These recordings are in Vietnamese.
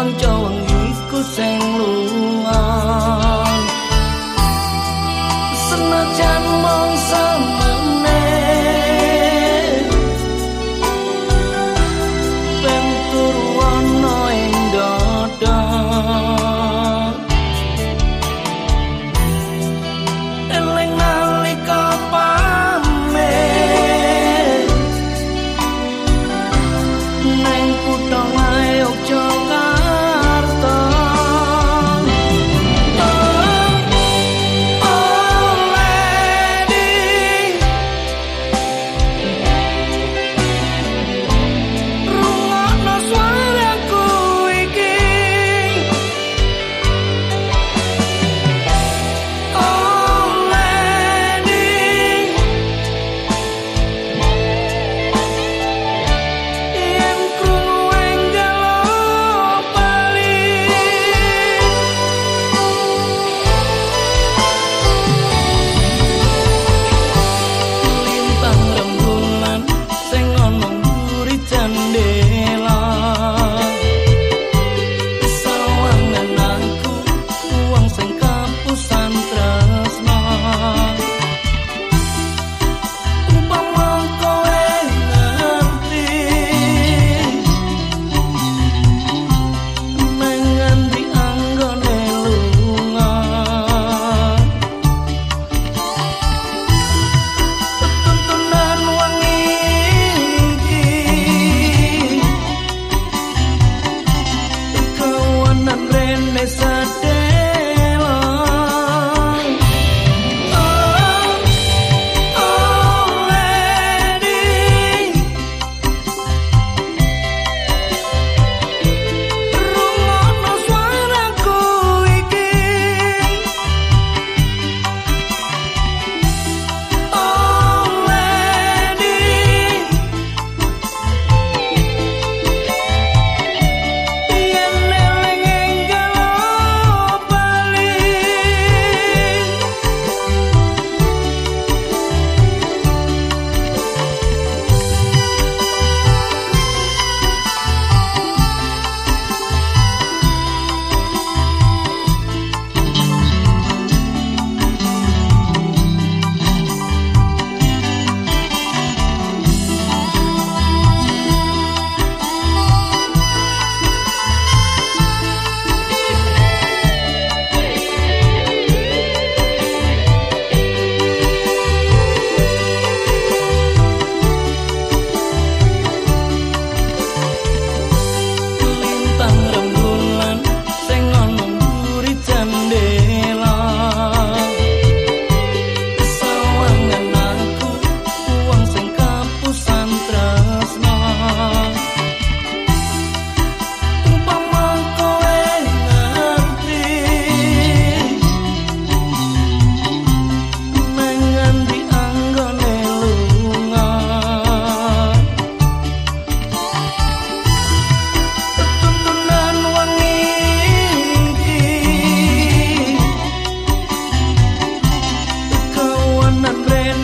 panjawang iku sing lungan senajan mong sama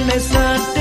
me sad